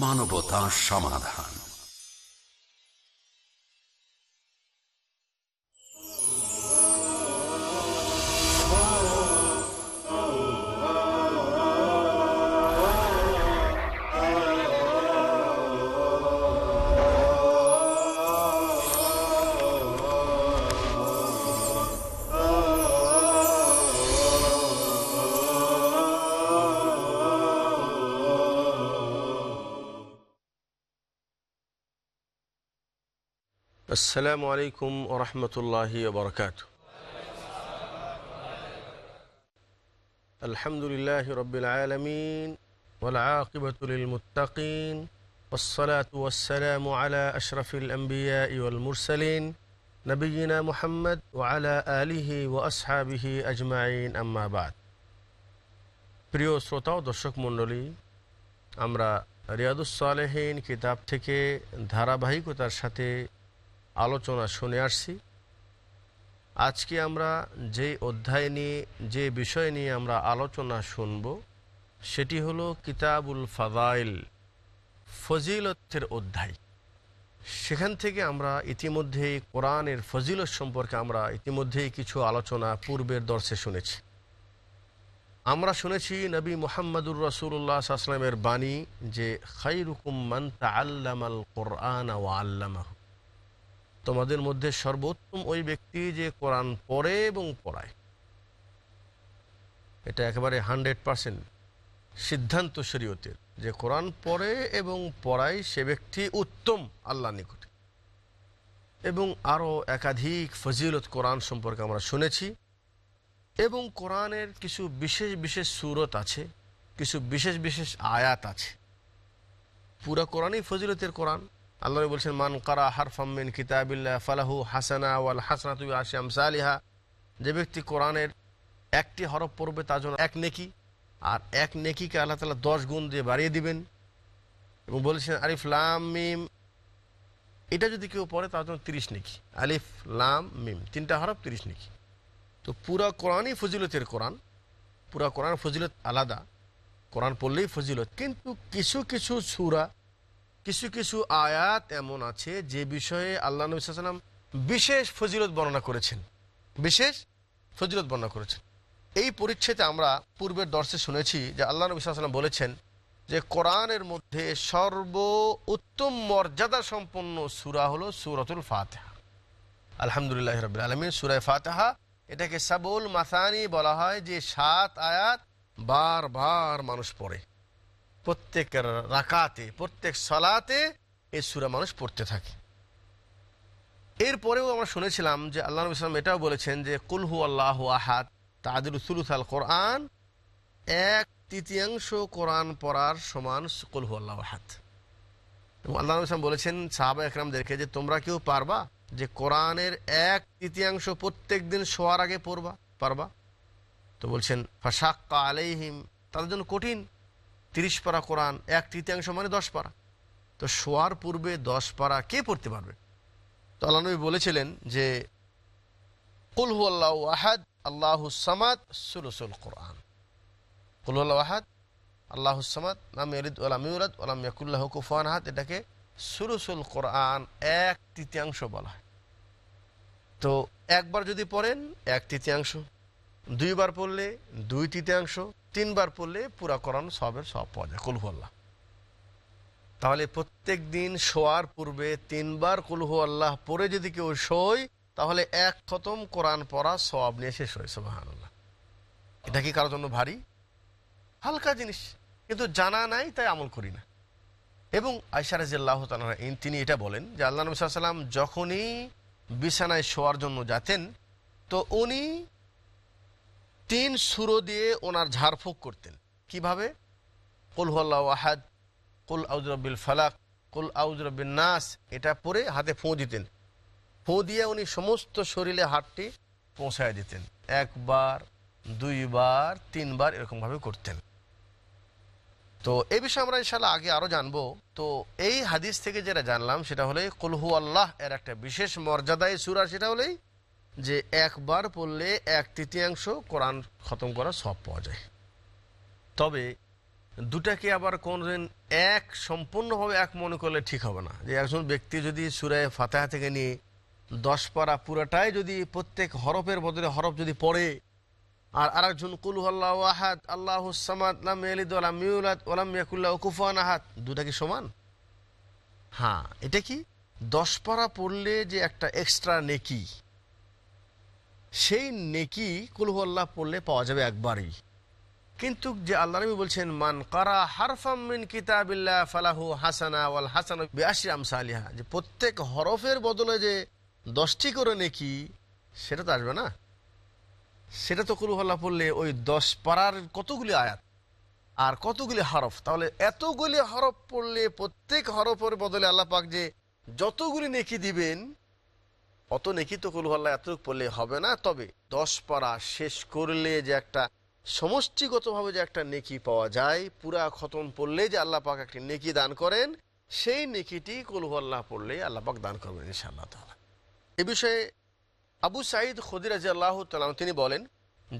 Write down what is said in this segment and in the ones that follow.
মানবতা সমাধান। السلام عليكم ورحمة الله وبركاته الحمد لله رب العالمين والعاقبة للمتقين والصلاة والسلام على أشرف الأنبياء والمرسلين نبينا محمد وعلى آله وأصحابه أجمعين أما بعد প্রিয় শ্রোতা ও দর্শক মণ্ডলী আমরা রিয়াদুস সালেহীন কিতাব থেকে ধারাবাহিকতার সাথে আলোচনা শুনে আসছি। আজকে আমরা যে অধ্যায় নিয়ে, যে বিষয় নিয়ে আমরা আলোচনা শুনব, সেটি হলো কিতাবুল ফাদাইল, ফজিলতের অধ্যায়। সেখান থেকে আমরা ইতিমধ্যেই কোরআনের ফজিলত সম্পর্কে আমরা ইতিমধ্যেই কিছু আলোচনা পূর্বের দর্শে শুনেছি। আমরা শুনেছি নবী মোহাম্মদুর রসুল্লাহ আসলামের বাণী যে খাইরুকুম মান তা আল্লামাল কোরআন ও আল্লামাহ। তোমাদের মধ্যে সর্বোত্তম ওই ব্যক্তি যে কোরআন পড়ে এবং পড়ায়। এটা একেবারে হান্ড্রেড পারসেন্ট সিদ্ধান্ত শরীয়তের যে কোরআন পড়ে এবং পড়ায় সে ব্যক্তি উত্তম আল্লাহ নিকটে। এবং আরও একাধিক ফজিলত কোরআন সম্পর্কে আমরা শুনেছি। এবং কোরআনের কিছু বিশেষ বিশেষ সুরত আছে, কিছু বিশেষ বিশেষ আয়াত আছে। পুরা কোরআনই ফজিলতের কোরআন। আল্লাহ বলছেন, মান কারা হারফামিন কিতাবিল্লা ফালাহু হাসানা ওয়াল হাসানা তুই আশাম সালিহা যে ব্যক্তি কোরআনের একটি হরফ পড়বে, তার জন্য এক নেকি, আর এক নেকিকে আল্লাহ তালা দশ গুণ দিয়ে বাড়িয়ে দিবেন। এবং বলেছেন, আলিফ লাম মিম। এটা যদি কেউ পড়ে, তার জন্য তিরিশ নেকি। আলিফ লাম মিম, তিনটা হরফ, তিরিশ নেকি। তো পুরা কোরআনই ফজিলতের কোরআন। পুরা কোরআন ফজিলত আলাদা। কোরআন পড়লেই ফজিলত। কিন্তু কিছু কিছু সুরা কিছু কিছু আয়াত এমন আছে যে বিষয়ে আল্লাহ নবীলাম বিশেষ ফজিলত বর্ণনা করেছেন। বিশেষ ফজিলত বর্ণনা করেছেন। এই পরিচ্ছেদে আমরা পূর্বের দর্শে শুনেছি যে আল্লাহ নবী সাল্লাম বলেছেন যে কোরআনের মধ্যে সর্ব উত্তম মর্যাদা সম্পন্ন সুরা হলো সুরতুল ফাতেহা। আলহামদুলিল্লাহ রবিল আলমিন সুরায় ফাতেহা এটাকে সাবুল মাসানি বলা হয় যে সাত আয়াত বারবার মানুষ পড়ে। প্রত্যেক রাকাতে, প্রত্যেক সলাতে এই সুরা মানুষ পড়তে থাকে। এরপরেও আমরা শুনেছিলাম যে আল্লাহ নবী ইসলাম এটাও বলেছেন যে কুলহু আল্লাহ আহাদ। তাদের সুলুস আল কোরআন, এক তৃতীয়াংশ কোরআন পড়ার সমান কুলহু আল্লাহ আহাদ। এবং আল্লাহ নবী ইসলাম বলেছেন, সাহাবা একরামদেরকে যে, তোমরা কেউ পারবা যে, কোরআনের এক তৃতীয়াংশ প্রত্যেক দিন শোয়ার আগে পড়বা, পারবা? তো বলছেন, ফাশাক্কা আলাইহিম। তাদের জন্য কঠিন। তিরিশ পারা কোরআন, এক তৃতীয়াংশ মানে দশ পারা। তো শোয়ার পূর্বে দশ পারা কে পড়তে পারবে? তো আল্লাহ বলেছিলেন যে কুলহু আল্লাহ আহাদ, আল্লাহ সামাদ, সুলসুল কোরআন। কুলহু আহাদ, আল্লাহ সামাদ নাম ইরিদ ওলাম ইউরাদ ওলাম ইয়াকুল্লাহ কুফান আহাদ। এটাকে সুরসুল কোরআন, এক তৃতীয়াংশ বলা হয়। তো একবার যদি পড়েন, এক তৃতীয়াংশ। দুইবার পড়লে, দুই তৃতীয়াংশ। তিনবার পড়লে পুরা কোরআন সবের সব পাওয়া যায়। কুলহু আল্লাহ তাহলে প্রত্যেক দিন শোয়ার পূর্বে তিনবার কুলহু আল্লাহ পরে যদি কেউ শোয়, তাহলে এক খতম কোরআন পড়া সব নিয়ে শেষ হয় সোহান আল্লাহ এটা কি কারোর জন্য ভারী? হালকা জিনিস। কিন্তু জানা নাই, তাই আমল করি না। এবং আইসারাজিল্লাহ তিনি এটা বলেন যে আল্লাহ নবী সাল্লাম যখনই বিছানায় শোয়ার জন্য যাতেন, তো উনি তিন সুরো দিয়ে ওনার ঝাড়ফুঁক করতেন। কীভাবে? কুল হল্লাহ আহাদ, কুল আউজরবিল ফালাক, কুল আউজরবিন নাস, এটা পরে হাতে ফোঁ দিতেন। ফোঁ দিয়ে উনি সমস্ত শরীরে হাতটি পৌঁছায় দিতেন। একবার, দুইবার, তিনবার এরকমভাবে করতেন। তো এ বিষয়ে আমরা ইনশাল্লাহ আগে আরও জানব। তো এই হাদিস থেকে যেটা জানলাম সেটা হলে কুলহু আল্লাহ এর একটা বিশেষ মর্যাদায় সুরা, সেটা হলেই যে একবার পড়লে এক তৃতীয়াংশ কোরআন খতম করা সব পাওয়া যায়। তবে দুটাকে আবার কোনদিন এক সম্পূর্ণভাবে এক মনে করলে ঠিক হবে না। যে একজন ব্যক্তি যদি সুরায় ফাতেহা থেকে নিয়ে দশ পারা পুরাটাই যদি প্রত্যেক হরফের বদলে হরফ যদি পড়ে, আর আরেকজন কুলু আল্লাহ আহাদ, আল্লাহ সামাদ কুফুয়ান আহাদ, দুটা কি সমান? হ্যাঁ এটা কি? দশ পারা পড়লে যে একটা এক্সট্রা নেকি সেই নেকি কুলহু আল্লাহ পড়লে পাওয়া যাবে একবারই। কিন্তু যে আল্লাহ নবী বলছেন, মান কারা হারফাম মিন কিতাবিল্লাহ ফালাহু হাসানা ওয়াল হাসানা বিআশরি আমসালিহা। যে প্রত্যেক হরফের বদলে যে দশটি করে নেকি, সেটা তো আসবে না। সেটা তো কুলুহল্লা পড়লে ওই দশ পাড়ার কতগুলি আয়াত আর কতগুলি হরফ? তাহলে এতগুলি হরফ পড়লে প্রত্যেক হরফের বদলে আল্লাহ পাক যে যতগুলি নেকি দিবেন অত নেকি তো কুলুহল্লা এত পড়লে হবে না, তবে দশ পাড়া শেষ করলে যে একটা সমষ্টিগতভাবে যে একটা নেকি পাওয়া যায়, পুরা খতম পড়লে যে আল্লাহ পাক একটি নেকি দান করেন, সেই নেকিটি কুলুহল্লাহ পড়লে আল্লাহ পাক দান করবেন ইনশাআল্লাহ তাআলা। এ বিষয়ে আবু সাইদ খদিরাজ আল্লাহ তালাম তিনি বলেন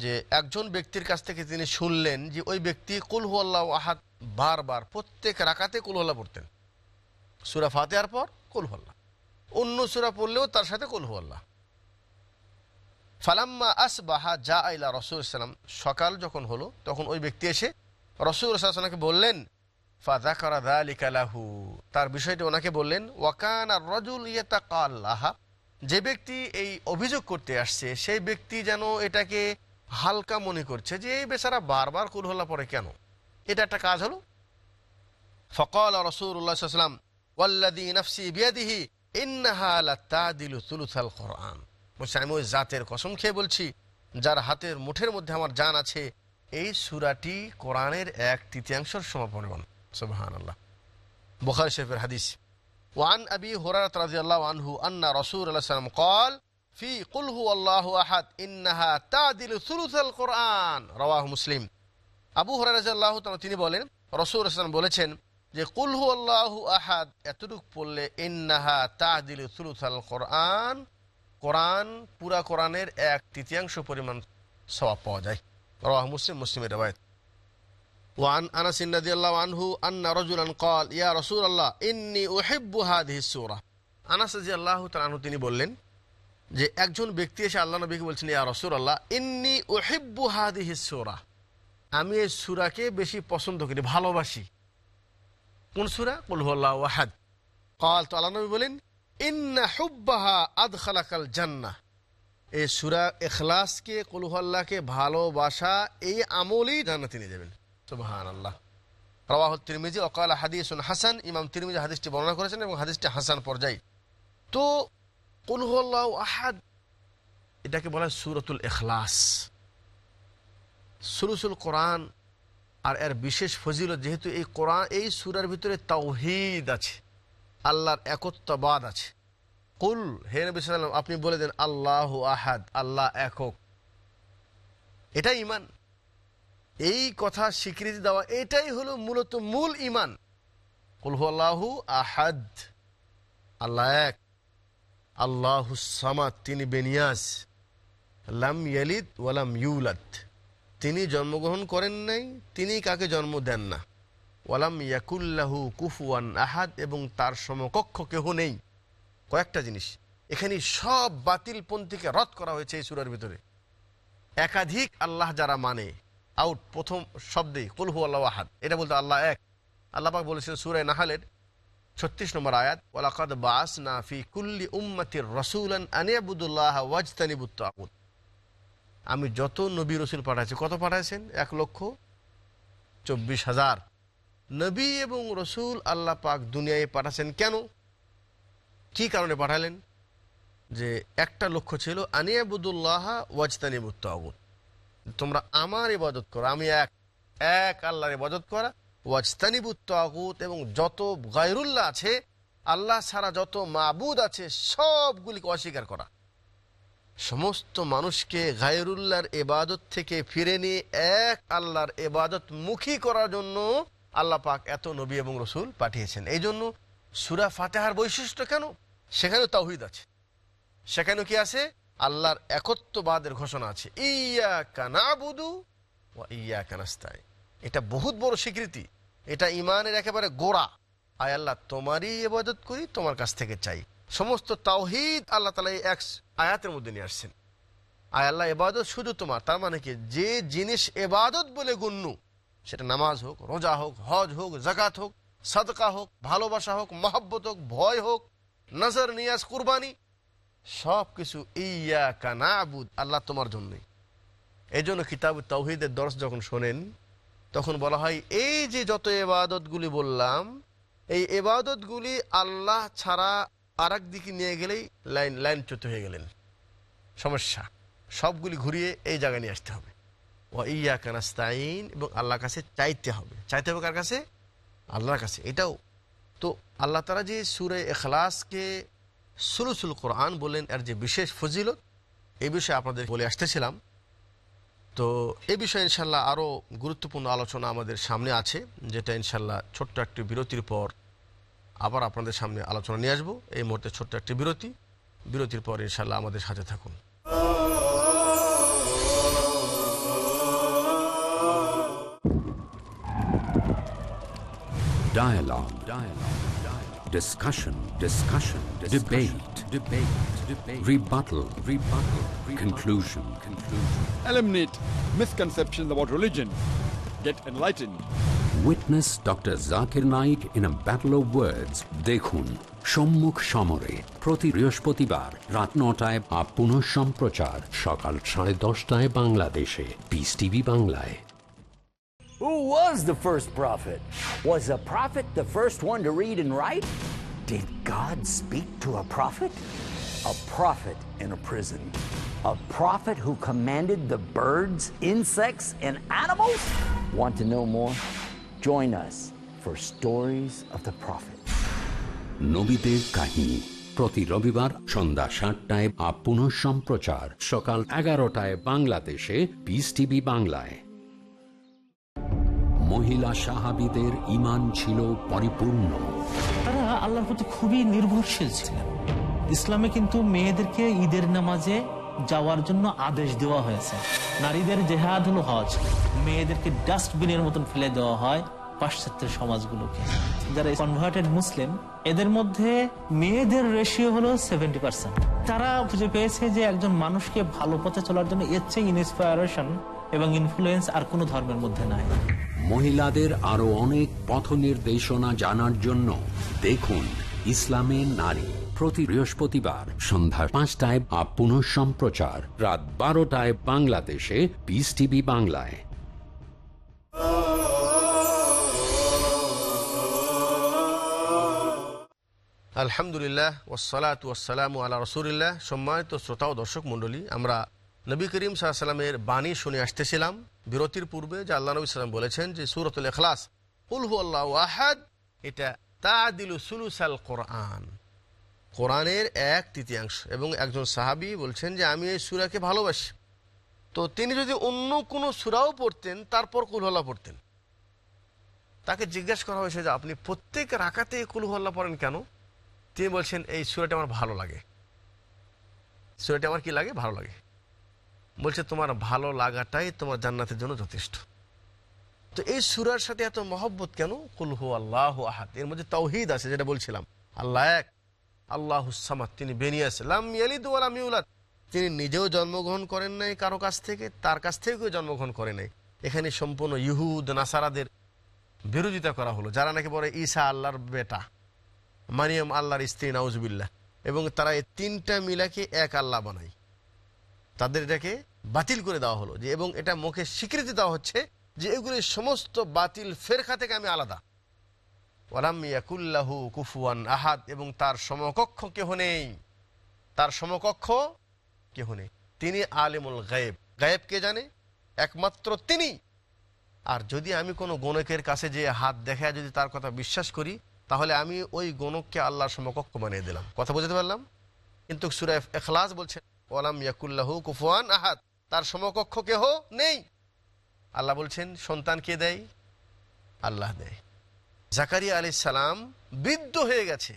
যে, একজন ব্যক্তির কাছ থেকে তিনি শুনলেন যে ওই ব্যক্তি কুলহু আল্লাহ বারবার প্রত্যেক রাকাতে কুলহল্লা পড়তেন। সুরা ফাতেহার পর কুলহল্লা অন্য সুরা পড়লেও তার সাথে কুলহু আল্লাহ ফালাম্মা আসবাহা যা আইলা রসুল সাল্লাম সকাল যখন হলো, তখন ওই ব্যক্তি এসে রসুল সাল্লামকে বললেন ফাদা করা দালিকালাহু তার বিষয়টি ওনাকে বললেন ওয়াকান রজুল ইয়েতা কাল্লাহা যে ব্যক্তি এই অভিযোগ করতে আসছে, সেই ব্যক্তি যেন এটাকে হালকা মনে করছে যে, এই বেচারা বারবার কুলহল্লা পরে কেন? এটা একটা কাজ হলো? ফকল রসুল্লাহাম ওয়াল্লাদি নফসি বিয়াদিহি। কোরআন বলছে আমি ওই জাতের কসম খেয়ে বলছি যার হাতের মুঠের মধ্যে আমার জান আছে এই সুরাটি কোরআনের এক তৃতীয়াংশের সমাপরিমাণ সুবহান আল্লাহ বুখার শরীফের হাদিস وعن أبي هريرة رضي الله عنه أن رسول الله صلى الله عليه وسلم قال في قل هو الله أحد إنها تعدل ثلث القرآن رواه مسلم আবু হরাই রাজিয়াল্লাহু তাআলা তিনি বলেন রসুল ইসলাম বলেছেন যে কুল হু আল্লাহু আহাদ এতটুক পড়লে ইন্নাহা তাদিল সুলুথাল কোরআন কোরআন পুরা কোরআনের এক তৃতীয়াংশ পরিমাণ সওয়াব পাওয়া যায় রাহ মুসলিম মুসলিমের রেওয়ায়ত وعن انس رضي الله عنه ان رجلا قال يا رسول الله اني احب هذه السوره আনাস রাদিয়াল্লাহু তাআলা আনহু তিনি বললেন যে একজন ব্যক্তি এসে আল্লাহ নবীকে বলছেন ইয়া রাসূলুল্লাহ ইন্নী উহিব্বু হাদিহি সূরা আমি এই সূরাকে বেশি পছন্দ করি ভালোবাসি কোন সুরা? কুলহল্লা ওয়াহাদ তো আল্লাহ নবী বলেন, ইন্না হুব্বাহা আদ খালাকাল জান্না এই সুরা এখলাসকে কুলহল্লাকে ভালোবাসা, এই নিয়ে যাবেন। সুবাহান আল্লাহ তিরমিজি অকাল হাসান। ইমাম তিরমিজি হাদিসটি বর্ণনা করেছেন এবং হাদিসটি হাসান পর্যায়ে। তো কুলহল্লাহ আহাদ, এটাকে বলা হয় সুরতুল এখলাস সুরুসুল কোরআন আর এর বিশেষ ফজিলত যেহেতু এই কোরআন, এই সুরার ভিতরে তাওহিদ আছে, আল্লাহর একত্ববাদ আছে। কুল, হে নবী সাল্লাম আপনি বলে দেন, আল্লাহ আহাদ আল্লাহ একক। এটাই ইমান এই কথা স্বীকৃতি দেওয়া, এটাই হলো মূলত মূল ইমান কুলহু আল্লাহু আহাদ, আল্লাহ এক। আল্লাহু সামাদ, তিনি বেনিয়াস লাম ইয়ালিদ ওয়ালাম ইউলাদ। তিনি জন্মগ্রহণ করেন নাই, তিনি কাকে জন্ম দেন না। ওয়ালাম ইয়াকুল্লাহু কুফুয়ান আহাদ, এবং তার সমকক্ষ কেহ নেই। কয়েকটা জিনিস। এখানে সব বাতিলপন্থীকে রদ করা হয়েছে এই সুরার ভিতরে। একাধিক আল্লাহ যারা মানে আউট প্রথম শব্দে কুলহু আল্লাহ আহাদ, এটা বলতে আল্লাহ এক। আল্লাহ পাক বলেছেন সুরায় নাহালের ছত্রিশ নম্বর আয়াত, ওয়ালাকাদ বাস না ফি কুল্লি উম্মতির রসুলান আনিয়াবুদুল্লাহ ওয়াজতানিবুত তাগুত। আমি যত নবী রসুল পাঠাইছি, কত পাঠাইছেন? এক লক্ষ চব্বিশ হাজার। নবী এবং রসুল আল্লাহ পাক দুনিয়ায় পাঠাচ্ছেন কেন? কি কারণে পাঠালেন? যে একটা লক্ষ্য ছিল আনিয়াবুদুল্লাহ ওয়াজতানিবুত তাগুত তোমরা আমার ইবাদত করো, আমি এক এক আল্লাহর ইবাদত করা ওয়াজতানিবুত তাগুত এবং যত গায়রুল্লাহ আছে, আল্লাহ ছাড়া যত মাবুদ আছে, সবগুলিকে অস্বীকার করা। সমস্ত মানুষকে গায়রুল্লাহর এবাদত থেকে ফিরে নিয়ে এক আল্লাহর এবাদত মুখী করার জন্য আল্লাহ পাক এত নবী এবং রসুল পাঠিয়েছেন। এই জন্য সুরা ফাতেহার বৈশিষ্ট্য কেন? সেখানেও তাওহিদ আছে। সেখানেও কি আছে? আল্লাহর একত্ববাদের ঘোষণা আছে। ইয়া কানাবুদু ও ইয়া কানাস্তায় এটা বহুত বড় স্বীকৃতি। এটা ইমানের একেবারে গোড়া। আয় আল্লাহ, তোমারই এবাদত করি, তোমার কাছ থেকে চাই। সমস্ত তাওহিদ আল্লাহ তালা এই এক আয়াতের মধ্যে নিয়ে আসছেন। আয় আল্লাহ এবাদত শুধু তোমার, তার মানে কি? যে জিনিস এবাদত বলে গণ্য, সেটা নামাজ হোক, রোজা হোক, হজ হোক জাকাত হোক, সাদকা হোক, ভালোবাসা হোক, মহাব্বত হোক, ভয় হোক, নজর, নিয়াজ, কুরবানি সব কিছু ইয়া কানাবুদ আল্লাহ তোমার জন্যই। এই জন্য কিতাব তৌহিদের দর্শ যখন শোনেন, তখন বলা হয়, এই যে যত এবাদতগুলি বললাম, এই এবাদতগুলি আল্লাহ ছাড়া আর দিকে নিয়ে গেলেই লাইন লাইন লাইনচ্যুত হয়ে গেলেন। সমস্যা। সবগুলি ঘুরিয়ে এই জায়গায় নিয়ে আসতে হবে। ও ইয়া কানাস্তাইন এবং আল্লাহর কাছে চাইতে হবে। চাইতে হবে কার কাছে? আল্লাহর কাছে। এটাও। তো আল্লাহ তারা যে সুরে এখলাসকে সুলুসুল কোরআন বললেন, এর যে বিশেষ ফজিলত এই বিষয়ে আপনাদের বলে আসতেছিলাম। তো এ বিষয়ে ইনশাল্লাহ আরও গুরুত্বপূর্ণ আলোচনা আমাদের সামনে আছে, যেটা ইনশাল্লাহ ছোট্ট একটি বিরতির পর আবার আপনাদের সামনে আলোচনা নিয়ে আসব এই মুহূর্তে ছোট্ট একটি বিরতি বিরতির পর ইনশাল্লাহ আমাদের সাথে থাকুন Dialogue. Dialogue. Dialogue. Discussion. Discussion. Discussion. Debate. Debate. Debate. Rebuttal. Rebuttal. Conclusion. Conclusion. Eliminate misconceptions about religion. Get enlightened. Witness Dr. Zakir Naik in a battle of words. দেখুন সম্মুখ সমরে প্রতি বৃহস্পতিবার রাত নটায় বা পুনঃ সম্প্রচার সকাল সাড়ে দশটায় বাংলাদেশে পিস টিভি বাংলায় Who was the first prophet? Was a prophet the first one to read and write? Did God speak to a prophet? A prophet in a prison. A prophet who commanded the birds, insects, and animals? Want to know more? Join us for Stories of the Prophet. নবীদের কাহিনী। প্রতি রবিবার সন্ধ্যা সাতটায় বা পুনঃ সম্প্রচার। সকাল এগারোটায় বাংলাদেশে। পিস টিভি বাংলায়। মহিলা সাহাবিদের ইমান ছিল পরিপূর্ণ। তারা আল্লাহর প্রতি খুবই নির্ভরশীল ছিলেন। ইসলামে কিন্তু মেয়েদেরকে ঈদের নামাজে যাওয়ার জন্য আদেশ দেওয়া হয়েছে। নারীদের জেহাদ হলো হজ। মেয়েদেরকে ডাস্টবিনের মতন ফেলে দেওয়া হয় পাশ্চাত্যের সমাজগুলোকে। যারা কনভার্টেড মুসলিম, এদের মধ্যে মেয়েদের রেশিও হলো সেভেন্টি পার্সেন্ট তারা খুঁজে পেয়েছে যে একজন মানুষকে ভালো পথে চলার জন্য এর চেয়ে ইন্সপায়ারেশন এবং ইনফ্লুয়েন্স আর কোনো ধর্মের মধ্যে নাই। মহিলাদের আরও অনেক পথ নির্দেশনা জানার জন্য দেখুন ইসলামে নারী। প্রতি বৃহস্পতিবার সন্ধ্যা পাঁচটায় বা পুনঃ সম্প্রচার। রাত বারোটায় বাংলাদেশে। পিস টিভি বাংলায়। আলহামদুলিল্লাহ ওসালাত ওয়াসালাম আল্লাহ রসুলিল্লাহ। সম্মানিত শ্রোতা ও দর্শক মণ্ডলী, আমরা নবী করিম সাল্লামের বাণী শুনে আসতেছিলাম বিরতির পূর্বে, যে আল্লাহ নবী সাল্লাম বলেছেন যে সুরতুল এখলাস উলহু আল্লাহ আহাদ এটা তাদিলু সুলুসাল কোরআন। কোরআনের এক তৃতীয়াংশ। এবং একজন সাহাবি বলছেন যে, আমি এই সুরাকে ভালোবাসি। তো তিনি যদি অন্য কোনো সুরাও পড়তেন, তারপর কুলহল্লা পড়তেন। তাকে জিজ্ঞাসা করা হয়েছে যে, আপনি প্রত্যেক রাখাতে কুলহল্লা পড়েন কেন? তিনি বলছেন, এই সুরাটা আমার ভালো লাগে। সুরাটা আমার কি লাগে? ভালো লাগে। বলছে, তোমার ভালো লাগাটাই তোমার জান্নাতের জন্য যথেষ্ট। তো এই সুরার সাথে এত মহব্বত কেন? কুলহু আল্লাহ আহাদ। এর মধ্যে তৌহিদ আছে, যেটা বলছিলাম। আল্লাহ এক। আল্লাহ সামাদ, তিনি বেরিয়ে আসলাম ইয়ালিদ ওয়ালাম ইউলাদ। তিনি নিজেও জন্মগ্রহণ করেন নাই কারও কাছ থেকে, তার কাছ থেকেও জন্মগ্রহণ করে নাই। এখানে সম্পূর্ণ ইহুদ, নাসারাদের বিরোধিতা করা হলো। যারা নাকি বলে ঈসা আল্লাহর বেটা, মারিয়াম আল্লাহর স্ত্রী, নাউজবিল্লাহ। এবং তারা এই তিনটা মিলাকে এক আল্লাহ বানায়। তাদের এটাকে বাতিল করে দেওয়া হলো যে, এবং এটা মুখে স্বীকৃতি দেওয়া হচ্ছে যে এগুলি সমস্ত বাতিল ফেরখা থেকে আমি আলাদা। ওয়ালামিয়াকুল্লাহু কুফুয়ান আহাদ, এবং তার সমকক্ষ কেহ নেই। তার সমকক্ষ কেহ নেই। তিনি আলিমুল গায়েব। গায়েব কে জানে? একমাত্র তিনি। আর যদি আমি কোনো গণকের কাছে যে হাত দেখা যদি তার কথা বিশ্বাস করি, তাহলে আমি ওই গণককে আল্লাহর সমকক্ষ বানিয়ে দিলাম। কথা বুঝতে পারলাম? কিন্তু সুরা এখলাস বলছেন ওয়ালাম ইয়াকুল্লাহু কুফুয়ান আহাদ, তার সমকক্ষ কেহ নেই। আল্লাহ বলছেন, সন্তান কে দেয়? আল্লাহ দেয়। জাকারিয়া আলি সালাম বৃদ্ধ হয়ে গেছে।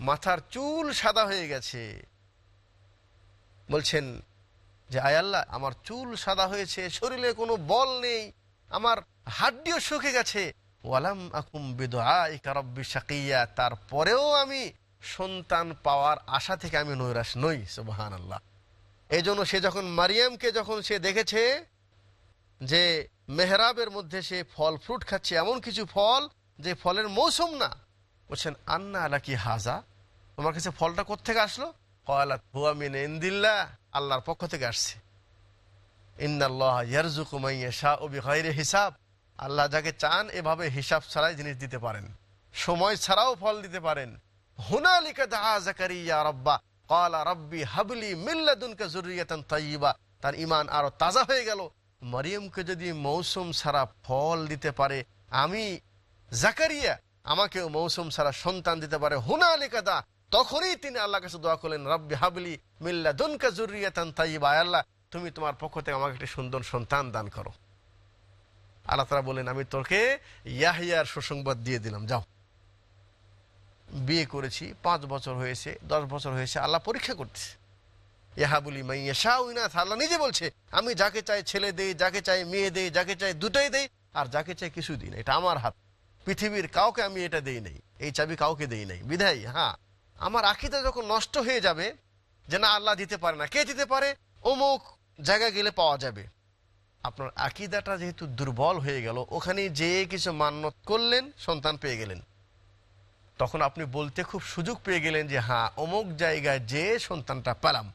মাথার চুল সাদা হয়ে গেছে। বলছেন যে, আয় আল্লাহ, আমার চুল সাদা হয়েছে, শরীরে কোনো বল নেই, আমার হাড্ডিও শুকে গেছে। ওয়ালাম আকুম বিদুআইকা রব্বি শাকিয়া, তারপরেও আমি সন্তান পাওয়ার আশা থেকে আমি নৈরাশ নই সুবহান আল্লাহ এই জন্য সে যখন মারিয়ামকে যখন সে দেখেছে যে, মেহরাবের মধ্যে সে ফল, ফ্রুট খাচ্ছে, এমন কিছু ফল যে ফলের মৌসুম না। বলছেন, আন্না আলা কি হাজা? তোমার কাছে ফলটা কোথেকে আসলো? কয়ালাত হুয়া মিন ইন্দিল্লা আল্লাহর পক্ষ থেকে আসছে। বিগাইরি হিসাব। আল্লাহ যাকে চান, এভাবে হিসাব ছাড়াই জিনিস দিতে পারেন। সময় ছাড়াও ফল দিতে পারেন। হাবলি তার ইমান আরও তাজা হয়ে গেল। মারিয়ামকে যদি মৌসুম ছাড়া ফল দিতে পারে, আমি জাকারিয়া আমাকেও মৌসুম ছাড়া সন্তান দিতে পারে। হুনালিকা দা তখনই তিনি আল্লাহ কাছে দোয়া করলেন, রব্বি হাবলি মিল্লা দুনকা জুরিয়াতান তাইবা আল্লাহ, তুমি তোমার পক্ষ থেকে আমাকে একটি সুন্দর সন্তান দান করো। আল্লাহ তারা বলেন আমি তোকে ইয়াহিয়ার সুসংবাদ দিয়ে দিলাম, যাও। বিয়ে করেছি, পাঁচ বছর হয়েছে, দশ বছর হয়েছে, আল্লাহ পরীক্ষা করতেছে। ইহাবুলি মাইয়া শাহিনাথ আল্লাহ নিজে বলছে, আমি যাকে চাই ছেলে দেই, যাকে চাই মেয়ে দেই, যাকে চাই দুটোই দেই, আর যাকে চাই কিছু দিই না, এটা আমার হাত। পৃথিবীর কাউকে আমি এটা দেই নাই, এই চাবি কাউকে দেই নাই। বিধাই হ্যাঁ আমার আখিটা যখন নষ্ট হয়ে যাবে, যে না, আল্লাহ দিতে পারে না। কে দিতে পারে? অমুক জায়গায় গেলে পাওয়া যাবে। আপনার আকিদাটা যেহেতু দুর্বল হয়ে গেল, ওখানে যে কিছু মান্যত করলেন, সন্তান পেয়ে গেলেন। তখন আপনি বলতে খুব সুযোগ পেয়ে গেলেন যে হ্যাঁ অমুক জায়গায় যে সন্তানটা পেলাম।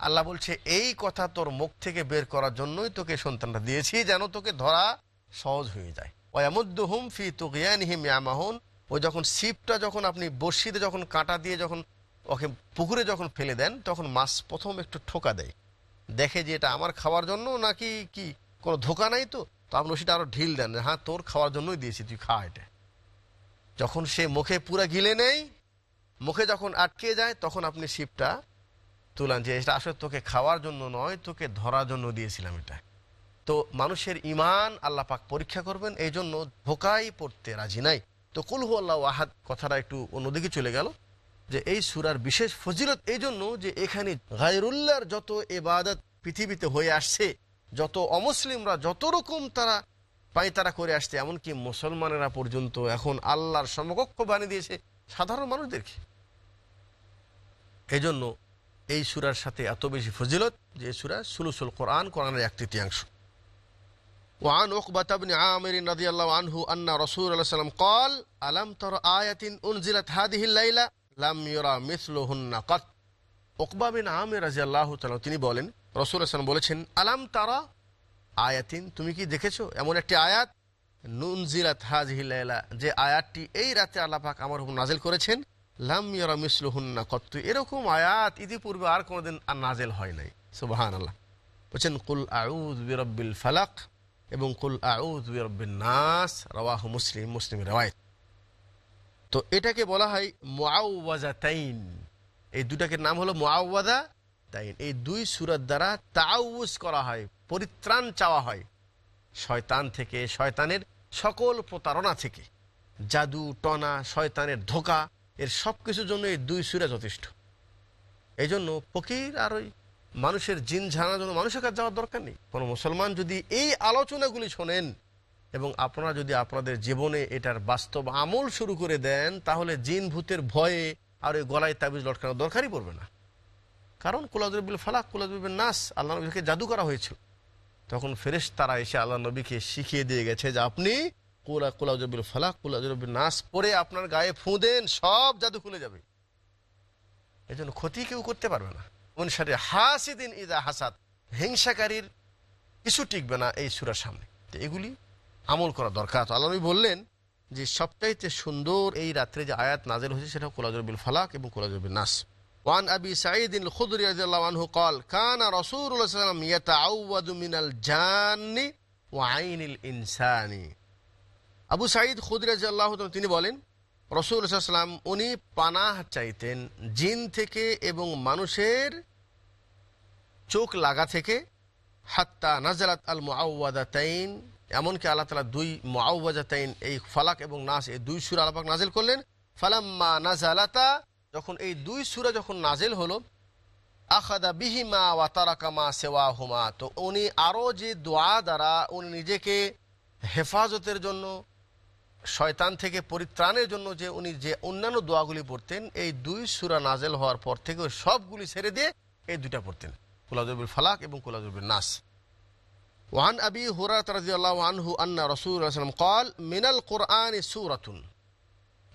আল্লাহ বলছে, এই কথা তোর মুখ থেকে বের করার জন্যই তোকে সন্তানটা দিয়েছি, যেন তোকে ধরা সহজ হয়ে যায়। ওয়ামুদ্দুহুম ফি তুগিয়ানিহিম ইয়ামাহুন ওই যখন সিপটা যখন আপনি বর্ষিতে যখন কাঁটা দিয়ে যখন ওকে পুকুরে যখন ফেলে দেন, তখন মাছ প্রথম একটু ঠোকা দেয়। দেখে যে এটা আমার খাওয়ার জন্য নাকি কি? কোনো ধোকা নাই তো? তো আপনি সেটা আরও ঢিল দেন হ্যাঁ তোর খাওয়ার জন্যই দিয়েছি, তুই খা এটা। যখন সে মুখে পুরা গিলে নেই, মুখে যখন আটকে যায়, তখন আপনি শিপটা তুলান যে এটা আসলে তোকে খাওয়ার জন্য নয়, তোকে ধরার জন্য দিয়েছিলাম এটা। তো মানুষের ইমান আল্লাহ পাক পরীক্ষা করবেন এই জন্য ধোকাই পড়তে রাজি নাই। তো কুলহু আল্লাহ আহাদ, কথাটা একটু অন্যদিকে চলে গেল, যে এই সুরার বিশেষ ফজিলত এই জন্য যে এখানে গায়রুল্লাহর যত এবাদত পৃথিবীতে হয়ে আসছে, যত অমুসলিমরা যত রকম তারা পায়তারা করে আসছে, এমনকি মুসলমানেরা পর্যন্ত এখন আল্লাহর সমকক্ষ বানিয়ে দিয়েছে সাধারণ মানুষদেরকে। এই জন্য এই সুরার সাথে এত বেশি ফজিলত যে সুরা সুলুসুল কোরআন, কোরআনের এক তৃতীয়াংশ وعن عقبة بن عامر رضي الله عنه أن رسول الله صلى الله عليه وسلم قال ألم تر آية أنزلت هذه الليلة لم يرى مثلهن قط উকবা বিন আমির রাজি আল্লাহ তিনি বলেন রসুল আসলাম বলেছেন আলাম তারা আয়াতিন তুমি কি দেখেছো এমন একটি আয়াত নুনজিলাত হাজহিল্লা যে আয়াতটি এই রাতে আল্লাহ পাক আমার হুকুম নাজেল করেছেন লাম ইয়রা মিসলুহুন্না কত্তু এরকম আয়াত ইতিপূর্বে আর কোনোদিন আর নাজেল হয় নাই সুবাহান আল্লাহ বলছেন কুল আউদ বিরব্বিল ফালাক এবং কুল নাস, রওয়াহ মুসলিম মুসলিম রেওয়ায়ত। তো এটাকে বলা হয় মুআওয়াজাতাইন। এই দুটাকে নাম হলো মুআওয়াদা তাইন এই দুই সুরার দ্বারা তাউস করা হয়, পরিত্রাণ চাওয়া হয় শয়তান থেকে, শয়তানের সকল প্রতারণা থেকে। জাদু, টনা, শয়তানের ধোকা, এর সব কিছুর জন্য এই দুই সুরা যথেষ্ট। এই জন্য ফকির আর ওই মানুষের জিন ঝানার জন্য মানুষের কাছে যাওয়ার দরকার নেই। কোনো মুসলমান যদি এই আলোচনাগুলি শোনেন এবং আপনারা যদি আপনাদের জীবনে এটার বাস্তব আমল শুরু করে দেন, তাহলে জিন ভূতের ভয়ে আর ওই গলায় তাবিজ লটকানোর দরকারই পড়বে না। কারণ কুলাজুবিল ফালাক কুলাজুবিল নাস, আল্লাহ নবীকে জাদু করা হয়েছিল। তখন ফেরেশ তারা এসে আল্লাহ নবীকে শিখিয়ে দিয়ে গেছে যে আপনি কুলা কুলাজুবিল ফালাক কুলাজুবিল নাস পরে আপনার গায়ে ফু দেন, সব জাদু খুলে যাবে। এই জন্য ক্ষতি কেউ করতে পারবে না। অনুসারে হাসিদিন ইদা হাসাদ হিংসাকারীর কিছু টিকবে না এই সুরার সামনে তো এগুলি আমল করা দরকার তো আল্লাহ নবী বললেন যে সবচাইতে সুন্দর এই রাত্রে যে আয়াত নাজেল হয়েছে সেটা কোলাজরবিল ফালাক এবং কোলাজরবিল নাস ওয়ান আবি সাঈদ الخدري رضي الله عنه قال كان رسول الله صلى الله عليه وسلم يتعوذ من الجان وعين الانسان আবু সাঈদ খুদরি রাদিয়াল্লাহু তাআলা তিনি বলেন রসুল সাল্লাম উনি পানাহ চাইতেন জিন থেকে এবং মানুষের চোখ লাগা থেকে হাত্তা নাজালাত আল মুআওয়াদাতাইন, এমনকি আল্লাহ তালা দুই মুআওয়াজাতাইন এই ফালাক এবং নাস, এই দুই সুরা আল্লাহ নাজেল করলেন। ফালাম্মা নাজালাতা, যখন এই দুই সুরা যখন নাজেল হলো, আখাদা বিহিমা ওয়া তারাকামা সেওয়া হুমা তো উনি আরও যে দোয়া দ্বারা উনি নিজেকে হেফাজতের জন্য, শয়তান থেকে পরিত্রাণের জন্য যে উনি যে অন্যান্য দোয়াগুলি পড়তেন, এই দুই সুরা নাজেল হওয়ার পর থেকে সবগুলি ছেড়ে দিয়ে এই দুইটা পড়তেন। কোলাজবিল ফালাক এবং কোলাজবিল নাস। ওয়ান আবি হুরাত রাজিউল্লাহ আনহু আন্না রসুলাম কল মিনাল কোরআন সুরাতুন।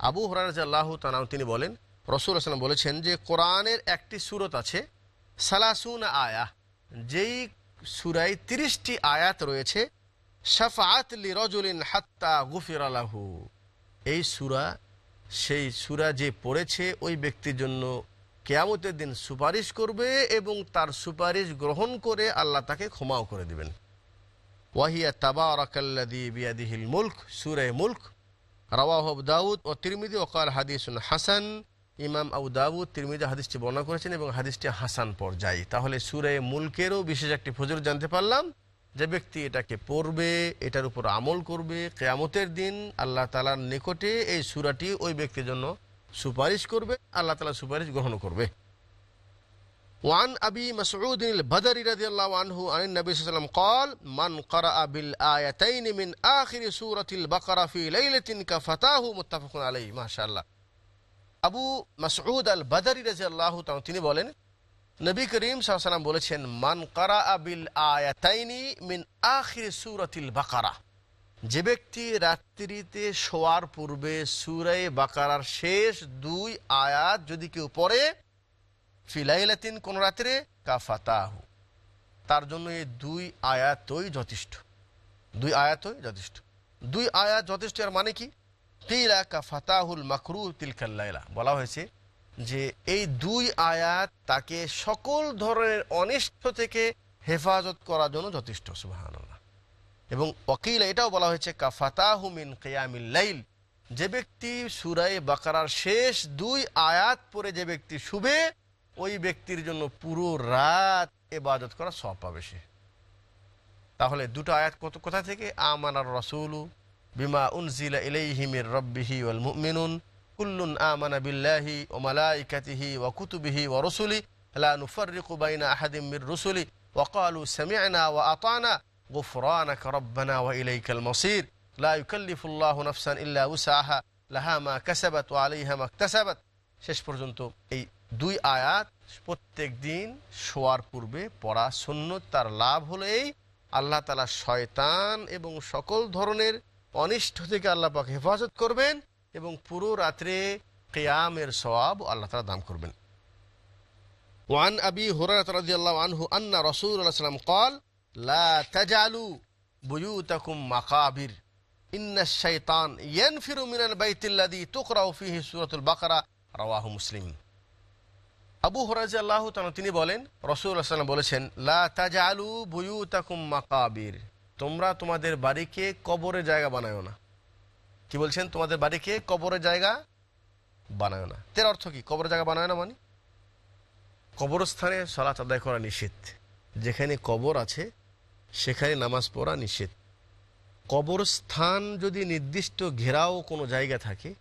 আবু হুরারাজাল্লাহ তানাম তিনি বলেন রসুল আসলাম বলেছেন যে কোরআনের একটি সুরত আছে, সালাসুন আয়া। যেই সুরাই তিরিশটি আয়াত রয়েছে শাফাত লি রজুলিন হাত্তা গুফির আলাহু এই সুরা, সেই সুরা যে পড়েছে ওই ব্যক্তির জন্য কেয়ামতের দিন সুপারিশ করবে এবং তার সুপারিশ গ্রহণ করে আল্লাহ তাকে ক্ষমাও করে দিবেন। ওয়াহিয়া তাবারাকাল্লাযী বিয়াদিহিল মুলক সুরে মুলক। রাওয়াহ আবু দাউদ ও তিরমিজি ওকাল হাদিসুন হাসান। ইমাম আবু দাউদ তিরমিজি হাদিসটি বর্ণনা করেছেন এবং হাদিসটি হাসান পর্যায়ে। তাহলে সুরে মুলকেরও বিশেষ একটি ফজর জানতে পারলাম, যে ব্যক্তি এটাকে পড়বে, এটার উপর আমল করবে, কেয়ামতের দিন আল্লাহ তালার নিকটে এই সুরাটি ওই ব্যক্তির জন্য সুপারিশ করবে আল্লাহ তালা সুপারিশ গ্রহণ করবে وعن أبي مسعود البدري رضي الله عنه عن النبي صلى الله عليه وسلم قال من قرأ بالآيتين من آخر سورة البقرة في ليلة كفتاه متفق عليه ما شاء الله আবু মাসউদ আল বাদারি রাজি আল্লাহ তিনি বলেন নবী করিম সাল্লাম বলেছেন মান কারা আবিল আয়াতাইনি মিন আখির সুরাতিল বাকারা যে ব্যক্তি রাত্রিতে শোয়ার পূর্বে সুরাই বাকারার শেষ দুই আয়াত যদি কেউ পড়ে ফিলাইলাতিন কোন রাত্রে কাফাতাহু। তার জন্য এই দুই আয়াতই যথেষ্ট। দুই আয়াতই যথেষ্ট। দুই আয়াত যথেষ্ট আর মানে কি? কিলা কাফাতাহুল মাকরু তিলকাল্লাইলা বলা হয়েছে যে এই দুই আয়াত তাকে সকল ধরনের অনিষ্ট থেকে হেফাজত করার জন্য যথেষ্ট সুবাহান্লাহ এবং ওকিল এটাও বলা হয়েছে কাফাতাহুমিন কেয়ামিল্লাইল যে ব্যক্তি সুরাই বাকারার শেষ দুই আয়াত পরে যে ব্যক্তি শুবে, ওই ব্যক্তির জন্য পুরো রাত এবাদত করা সব পাবে সে। তাহলে দুটো আয়াত কত, কোথা থেকে? আমানার রসুলু বিমা উনজিলা ইলাইহিমির রব্বিহি ওয়াল মুমিনুন, কুল্লুন আমানা বিল্লাহি ও মালাইকাতিহি ওয়া কুতুবিহি ওয়া রুসুলি, লা নুফাররিকু বাইনা আহাদিম মির রুসুলি, ওয়া ক্বালু সামি'না ওয়া আতানা। গুফরানাকা রব্বানা ওয়া ইলাইকাল মাসির লা ইউকাল্লিফুল্লাহু নাফসান ইল্লা উসাহা লাহা মা কাসাবাত ওয়া আলাইহা মা ইকতাসাবাত শেষ পর্যন্ত এই দুই আয়াত প্রত্যেক দিন শোয়ার পূর্বে পড়া সুন্নত তার লাভ হলো এই আল্লাহ তালা শয়তান এবং সকল ধরনের অনিষ্ট থেকে আল্লাহ পাক হেফাজত করবেন এবং পুরো রাত্রে কেয়ামের সওয়াব আল্লাহ তালা দান করবেন ওয়ান আবি হুরায়রা রাদিয়াল্লাহু আনহু আন্না রাসূলুল্লাহ সাল্লাম قال লা বাইতিল্লাদি মুসলিম। আবু তিনি বলেন রসুল বলেছেন, লা তোমরা তোমাদের বাড়িকে কবরের জায়গা বানায় না। কি বলছেন? তোমাদের বাড়িকে কবরের জায়গা বানায় না। তের অর্থ কি? কবরের জায়গা বানায় না মানে? কবরস্থানে সলাচ আদায় করা নিষেধ যেখানে কবর আছে সেখানে নামাজ পড়া নিষেধ। কবরস্থান যদি নির্দিষ্ট ঘেরাও কোনো জায়গা থাকে,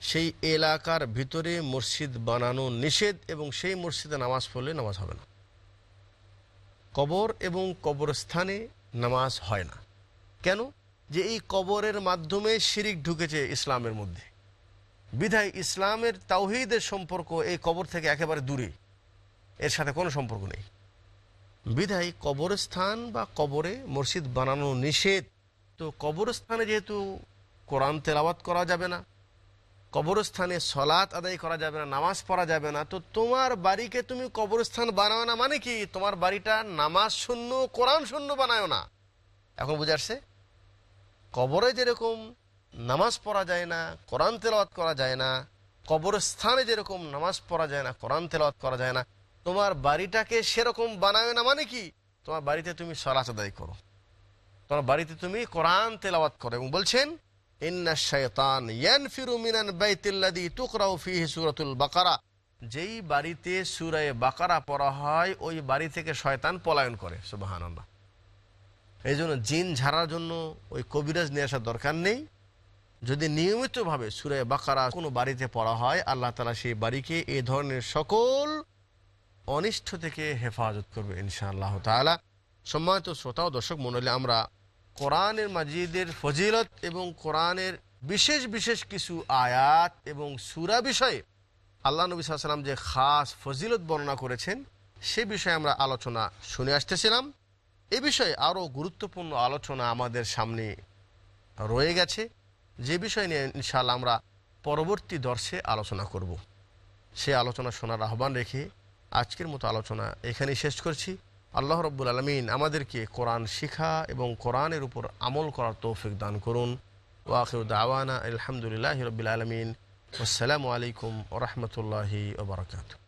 সেই এলাকার ভিতরে মসজিদ বানানো নিষেধ এবং সেই মসজিদে নামাজ পড়লে নামাজ হবে না। কবর এবং কবরস্থানে নামাজ হয় না। কেন? যে এই কবরের মাধ্যমে শিরিক ঢুকেছে ইসলামের মধ্যে। বিধায় ইসলামের তাওহিদের সম্পর্ক এই কবর থেকে একেবারে দূরে। এর সাথে কোনো সম্পর্ক নেই। বিধায় কবরস্থান বা কবরে মসজিদ বানানো নিষেধ। তো কবরস্থানে যেহেতু কোরআন তেলাওয়াত করা যাবে না, কবরস্থানে সলাৎ আদায় করা যাবে না, নামাজ পড়া যাবে না, তো তোমার বাড়িকে তুমি কবরস্থান বানাও না মানে কি? তোমার বাড়িটা নামাজ শূন্য, কোরআন শূন্য বানায় না। এখন বুঝে আসছে? কবরে যেরকম নামাজ পড়া যায় না, কোরআন তেলাওয়াত করা যায় না, কবরস্থানে যেরকম নামাজ পড়া যায় না, কোরআন তেলাওয়াত করা যায় না তোমার বাড়িটাকে সেরকম বানায় না মানে কি? তোমার বাড়িতে তুমি সলাৎ আদায় করো। তোমার বাড়িতে তুমি কোরআন তেলাওয়াত করো এবং বলছেন, ইন্না শয়তান ইয়ানফিরু মিনান বাইতিল্লাযী তুকরাউ ফীহি সূরাতুল বাকারা। যেই বাড়িতে সূরা বাকারা পড়া হয়, ওই বাড়ি থেকে শয়তান পলায়ন করে, সুবহানাল্লাহ। এই জন্য জিন ঝাড়ার জন্য ওই কবিরাজ নিয়ে আসার দরকার নেই। যদি নিয়মিতভাবে সুরে বাকারা কোনো বাড়িতে পড়া হয়, আল্লাহ তালা সেই বাড়িকে এ ধরনের সকল অনিষ্ট থেকে হেফাজত করবে ইনশাআল্লাহ তালা সম্মানিত শ্রোতা ও দর্শক মনে হলে আমরা কোরআনের মাজিদের ফজিলত এবং কোরআনের বিশেষ বিশেষ কিছু আয়াত এবং সুরা বিষয়ে আল্লাহ নবী সাল্লাম যে খাস ফজিলত বর্ণনা করেছেন, সে বিষয়ে আমরা আলোচনা শুনে আসতেছিলাম। এ বিষয়ে আরও গুরুত্বপূর্ণ আলোচনা আমাদের সামনে রয়ে গেছে। যে বিষয় নিয়ে ইনশাল্লাহ আমরা পরবর্তী দর্শে আলোচনা করব। সে আলোচনা শোনার আহ্বান রেখে আজকের মতো আলোচনা এখানেই শেষ করছি। আল্লাহ রব্বুল আলমিন আমাদেরকে কোরআন শিখা এবং কোরআনের উপর আমল করার তৌফিক দান করুন। ওয়াকির দাওয়ানা আলহামদুলিল্লাহ রবিল আলমিন। আসসালামু আলাইকুম ওরহমতুল্লাহি ওবরাকাতু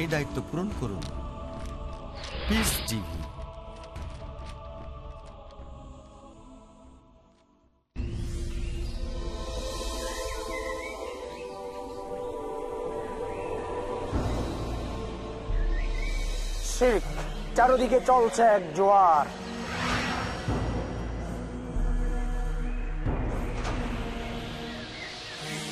এই দায়িত্ব পূরণ করুন। পিস চারদিকে চলছে এক জোয়ার।